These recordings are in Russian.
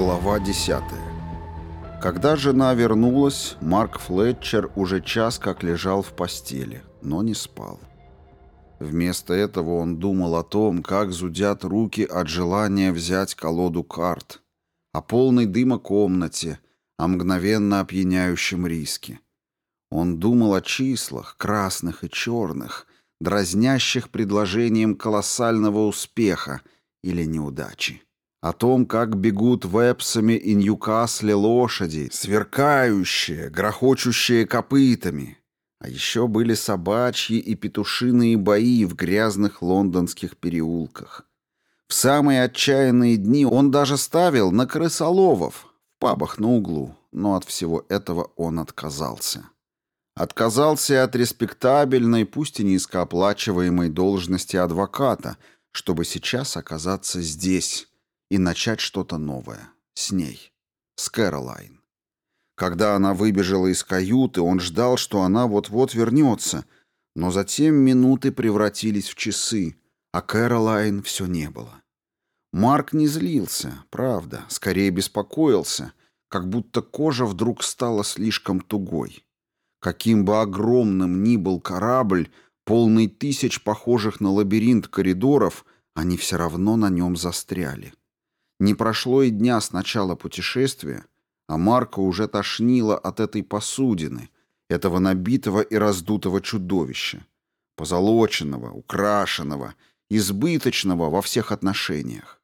Глава 10. Когда жена вернулась, Марк Флетчер уже час как лежал в постели, но не спал. Вместо этого он думал о том, как зудят руки от желания взять колоду карт, о полной дыма комнате, о мгновенно опьяняющем риске. Он думал о числах, красных и черных, дразнящих предложением колоссального успеха или неудачи о том, как бегут вепсами и Ньюкасле лошади, сверкающие, грохочущие копытами. А еще были собачьи и петушиные бои в грязных лондонских переулках. В самые отчаянные дни он даже ставил на крысоловов в пабах на углу, но от всего этого он отказался. Отказался от респектабельной, пусть и низкооплачиваемой должности адвоката, чтобы сейчас оказаться здесь, и начать что-то новое. С ней. С Кэролайн. Когда она выбежала из каюты, он ждал, что она вот-вот вернется, но затем минуты превратились в часы, а Кэролайн все не было. Марк не злился, правда, скорее беспокоился, как будто кожа вдруг стала слишком тугой. Каким бы огромным ни был корабль, полный тысяч похожих на лабиринт коридоров, они все равно на нем застряли. Не прошло и дня с начала путешествия, а Марка уже тошнило от этой посудины, этого набитого и раздутого чудовища, позолоченного, украшенного, избыточного во всех отношениях.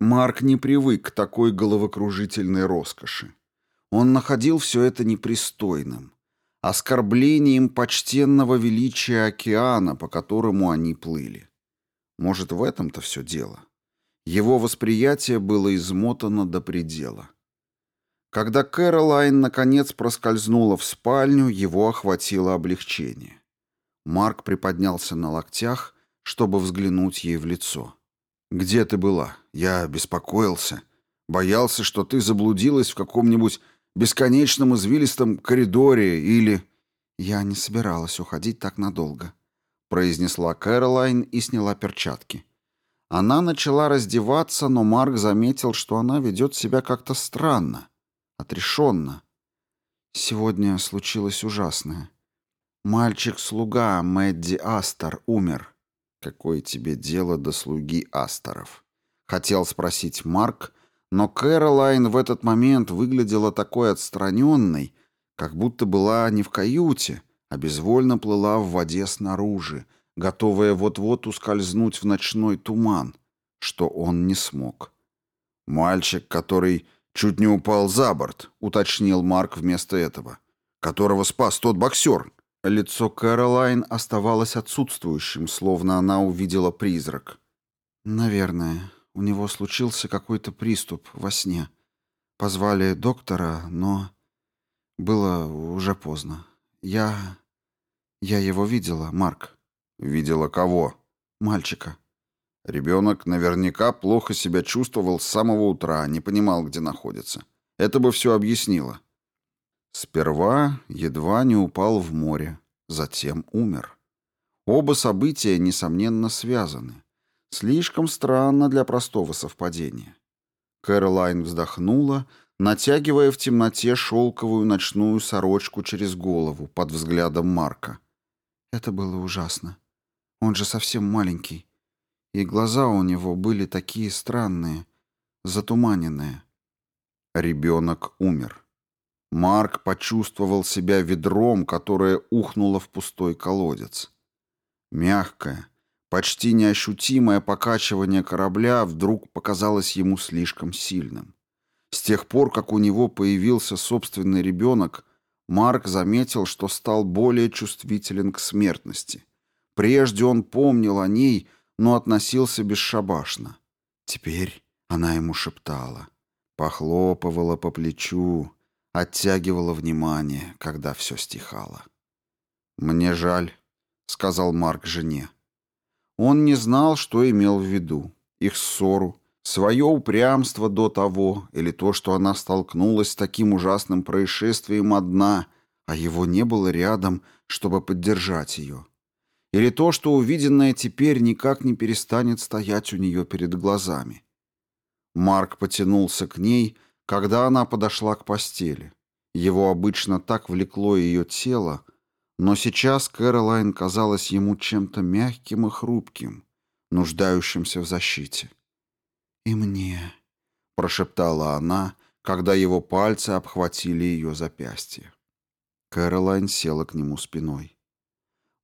Марк не привык к такой головокружительной роскоши. Он находил все это непристойным, оскорблением почтенного величия океана, по которому они плыли. Может, в этом-то все дело. Его восприятие было измотано до предела. Когда Кэролайн наконец проскользнула в спальню, его охватило облегчение. Марк приподнялся на локтях, чтобы взглянуть ей в лицо. «Где ты была? Я беспокоился. Боялся, что ты заблудилась в каком-нибудь бесконечном извилистом коридоре или...» «Я не собиралась уходить так надолго», — произнесла Кэролайн и сняла перчатки. Она начала раздеваться, но Марк заметил, что она ведет себя как-то странно, отрешенно. Сегодня случилось ужасное. Мальчик-слуга Мэдди Астер умер. Какое тебе дело до слуги Астеров? Хотел спросить Марк, но Кэролайн в этот момент выглядела такой отстраненной, как будто была не в каюте, а безвольно плыла в воде снаружи, готовая вот-вот ускользнуть в ночной туман, что он не смог. Мальчик, который чуть не упал за борт, уточнил Марк вместо этого, которого спас тот боксер. Лицо Кэролайн оставалось отсутствующим, словно она увидела призрак. «Наверное, у него случился какой-то приступ во сне. Позвали доктора, но было уже поздно. Я... я его видела, Марк. «Видела кого?» «Мальчика». Ребенок наверняка плохо себя чувствовал с самого утра, не понимал, где находится. Это бы все объяснило. Сперва едва не упал в море, затем умер. Оба события, несомненно, связаны. Слишком странно для простого совпадения. Кэролайн вздохнула, натягивая в темноте шелковую ночную сорочку через голову под взглядом Марка. Это было ужасно. Он же совсем маленький. И глаза у него были такие странные, затуманенные. Ребенок умер. Марк почувствовал себя ведром, которое ухнуло в пустой колодец. Мягкое, почти неощутимое покачивание корабля вдруг показалось ему слишком сильным. С тех пор, как у него появился собственный ребенок, Марк заметил, что стал более чувствителен к смертности – Прежде он помнил о ней, но относился бесшабашно. Теперь она ему шептала, похлопывала по плечу, оттягивала внимание, когда все стихало. «Мне жаль», — сказал Марк жене. Он не знал, что имел в виду. Их ссору, свое упрямство до того, или то, что она столкнулась с таким ужасным происшествием одна, а его не было рядом, чтобы поддержать ее. Или то, что увиденное теперь никак не перестанет стоять у нее перед глазами. Марк потянулся к ней, когда она подошла к постели. Его обычно так влекло ее тело, но сейчас Кэролайн казалась ему чем-то мягким и хрупким, нуждающимся в защите. «И мне», — прошептала она, когда его пальцы обхватили ее запястье. Кэролайн села к нему спиной.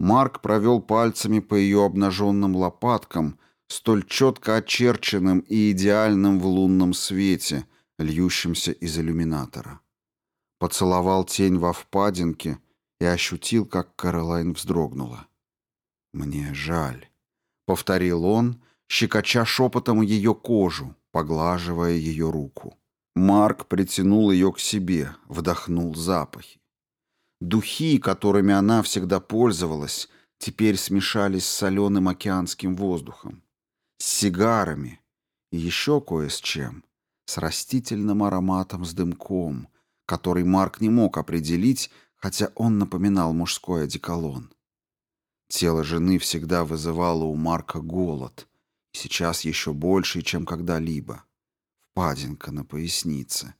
Марк провел пальцами по ее обнаженным лопаткам, столь четко очерченным и идеальным в лунном свете, льющимся из иллюминатора. Поцеловал тень во впадинке и ощутил, как Каролайн вздрогнула. «Мне жаль», — повторил он, щекоча шепотом ее кожу, поглаживая ее руку. Марк притянул ее к себе, вдохнул запахи. Духи, которыми она всегда пользовалась, теперь смешались с соленым океанским воздухом, с сигарами и еще кое с чем, с растительным ароматом с дымком, который Марк не мог определить, хотя он напоминал мужской одеколон. Тело жены всегда вызывало у Марка голод, сейчас еще больше, чем когда-либо. Впадинка на пояснице.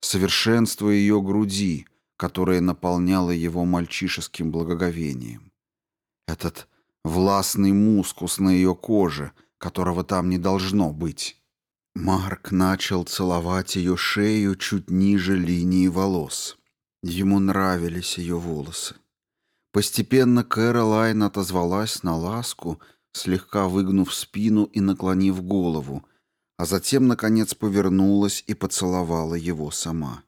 Совершенство ее груди — которое наполняло его мальчишеским благоговением. Этот властный мускус на ее коже, которого там не должно быть. Марк начал целовать ее шею чуть ниже линии волос. Ему нравились ее волосы. Постепенно Кэролайн отозвалась на ласку, слегка выгнув спину и наклонив голову, а затем, наконец, повернулась и поцеловала его сама.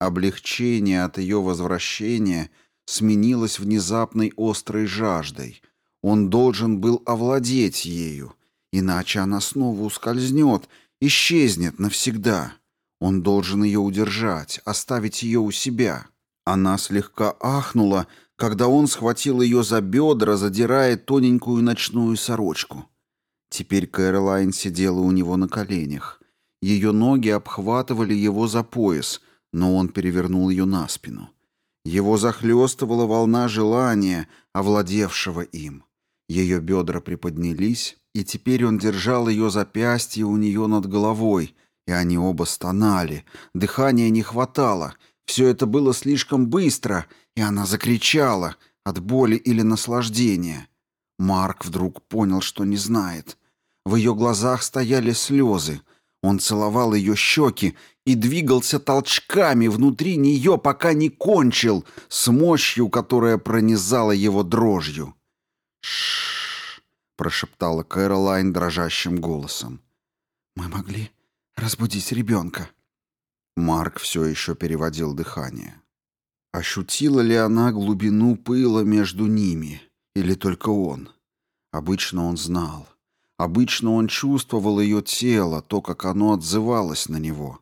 Облегчение от ее возвращения сменилось внезапной острой жаждой. Он должен был овладеть ею, иначе она снова ускользнет, исчезнет навсегда. Он должен ее удержать, оставить ее у себя. Она слегка ахнула, когда он схватил ее за бедра, задирая тоненькую ночную сорочку. Теперь Кэролайн сидела у него на коленях. Ее ноги обхватывали его за пояс — но он перевернул ее на спину. Его захлестывала волна желания, овладевшего им. Ее бедра приподнялись, и теперь он держал ее запястье у нее над головой, и они оба стонали, дыхания не хватало, все это было слишком быстро, и она закричала от боли или наслаждения. Марк вдруг понял, что не знает. В ее глазах стояли слезы. Он целовал ее щеки и двигался толчками внутри нее, пока не кончил, с мощью, которая пронизала его дрожью. «Ш-ш-ш», прошептала Кэролайн дрожащим голосом. «Мы могли разбудить ребенка». Марк все еще переводил дыхание. Ощутила ли она глубину пыла между ними? Или только он? Обычно он знал. Обычно он чувствовал ее тело, то, как оно отзывалось на него.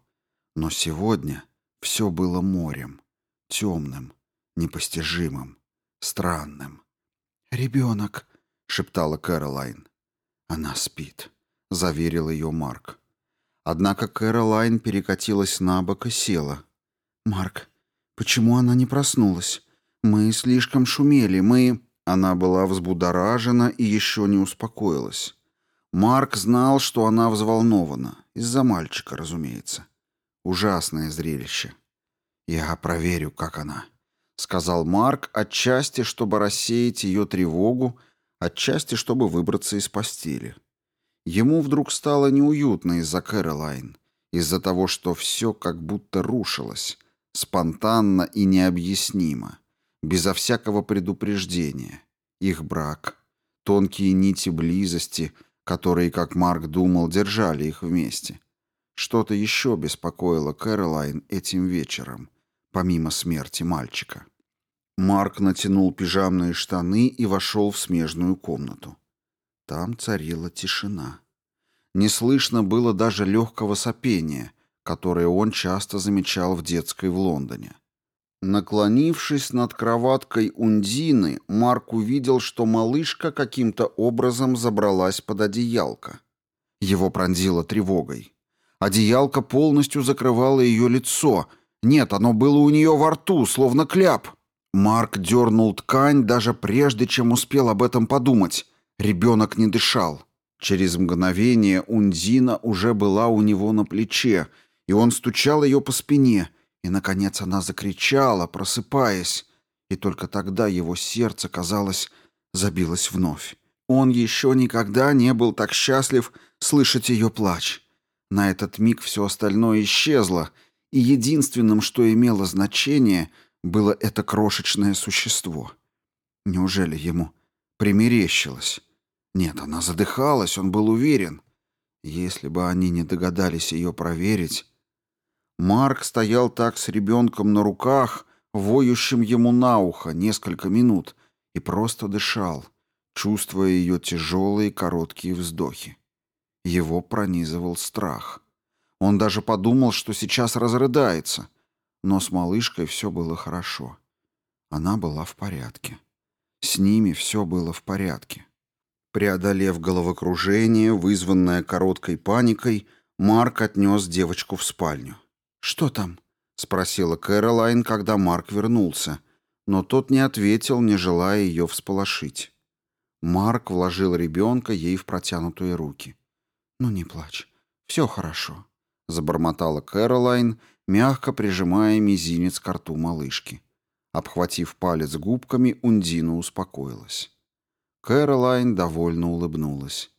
Но сегодня все было морем, темным, непостижимым, странным. «Ребенок!» — шептала Кэролайн. «Она спит», — заверил ее Марк. Однако Кэролайн перекатилась на бок и села. «Марк, почему она не проснулась? Мы слишком шумели, мы...» Она была взбудоражена и еще не успокоилась. Марк знал, что она взволнована. Из-за мальчика, разумеется ужасное зрелище. «Я проверю, как она», — сказал Марк, отчасти, чтобы рассеять ее тревогу, отчасти, чтобы выбраться из постели. Ему вдруг стало неуютно из-за Кэролайн, из-за того, что все как будто рушилось, спонтанно и необъяснимо, безо всякого предупреждения. Их брак, тонкие нити близости, которые, как Марк думал, держали их вместе — что-то еще беспокоило Кэролайн этим вечером, помимо смерти мальчика. Марк натянул пижамные штаны и вошел в смежную комнату. Там царила тишина. Не слышно было даже легкого сопения, которое он часто замечал в детской в Лондоне. Наклонившись над кроваткой Ундины, Марк увидел, что малышка каким-то образом забралась под одеялко. Его пронзило тревогой. Одеялка полностью закрывала ее лицо. Нет, оно было у нее во рту, словно кляп. Марк дернул ткань даже прежде, чем успел об этом подумать. Ребенок не дышал. Через мгновение Унзина уже была у него на плече, и он стучал ее по спине, и, наконец, она закричала, просыпаясь, и только тогда его сердце, казалось, забилось вновь. Он еще никогда не был так счастлив слышать ее плач. На этот миг все остальное исчезло, и единственным, что имело значение, было это крошечное существо. Неужели ему примерещилось? Нет, она задыхалась, он был уверен. Если бы они не догадались ее проверить... Марк стоял так с ребенком на руках, воющим ему на ухо несколько минут, и просто дышал, чувствуя ее тяжелые короткие вздохи. Его пронизывал страх. Он даже подумал, что сейчас разрыдается. Но с малышкой все было хорошо. Она была в порядке. С ними все было в порядке. Преодолев головокружение, вызванное короткой паникой, Марк отнес девочку в спальню. «Что там?» — спросила Кэролайн, когда Марк вернулся, но тот не ответил, не желая ее всполошить. Марк вложил ребенка ей в протянутые руки. «Ну не плачь. Все хорошо», — забормотала Кэролайн, мягко прижимая мизинец к рту малышки. Обхватив палец губками, Ундина успокоилась. Кэролайн довольно улыбнулась,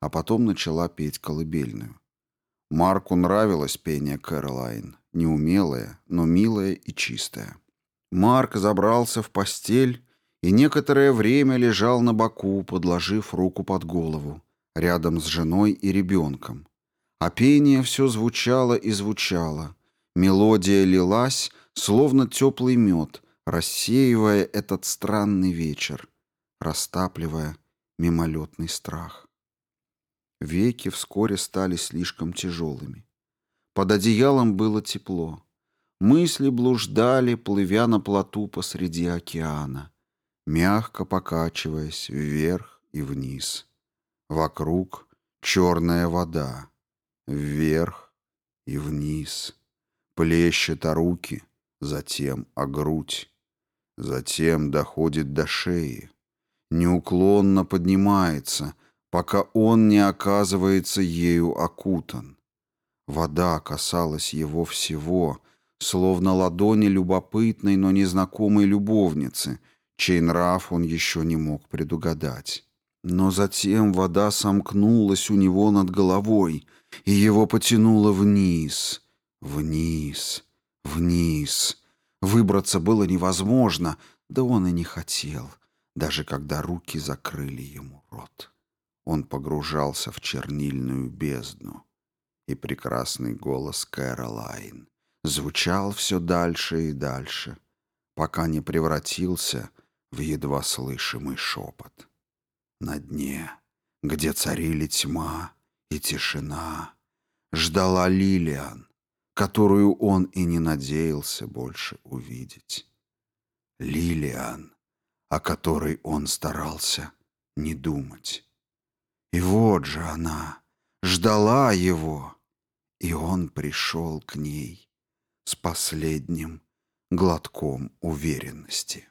а потом начала петь колыбельную. Марку нравилось пение Кэролайн, неумелое, но милое и чистое. Марк забрался в постель и некоторое время лежал на боку, подложив руку под голову, рядом с женой и ребенком. А пение все звучало и звучало. Мелодия лилась, словно теплый мед, рассеивая этот странный вечер, растапливая мимолетный страх. Веки вскоре стали слишком тяжелыми. Под одеялом было тепло. Мысли блуждали, плывя на плоту посреди океана, мягко покачиваясь вверх и вниз. Вокруг черная вода. Вверх и вниз. Плещет о руки, затем о грудь. Затем доходит до шеи. Неуклонно поднимается, пока он не оказывается ею окутан. Вода касалась его всего, словно ладони любопытной, но незнакомой любовницы, чей нрав он еще не мог предугадать. Но затем вода сомкнулась у него над головой, и его потянуло вниз, вниз, вниз. Выбраться было невозможно, да он и не хотел, даже когда руки закрыли ему рот. Он погружался в чернильную бездну. И прекрасный голос Кэролайн звучал все дальше и дальше, пока не превратился в едва слышимый шепот на дне, где царили тьма и тишина. Ждала Лилиан, которую он и не надеялся больше увидеть. Лилиан, о которой он старался не думать. И вот же она, ждала его, и он пришел к ней с последним глотком уверенности.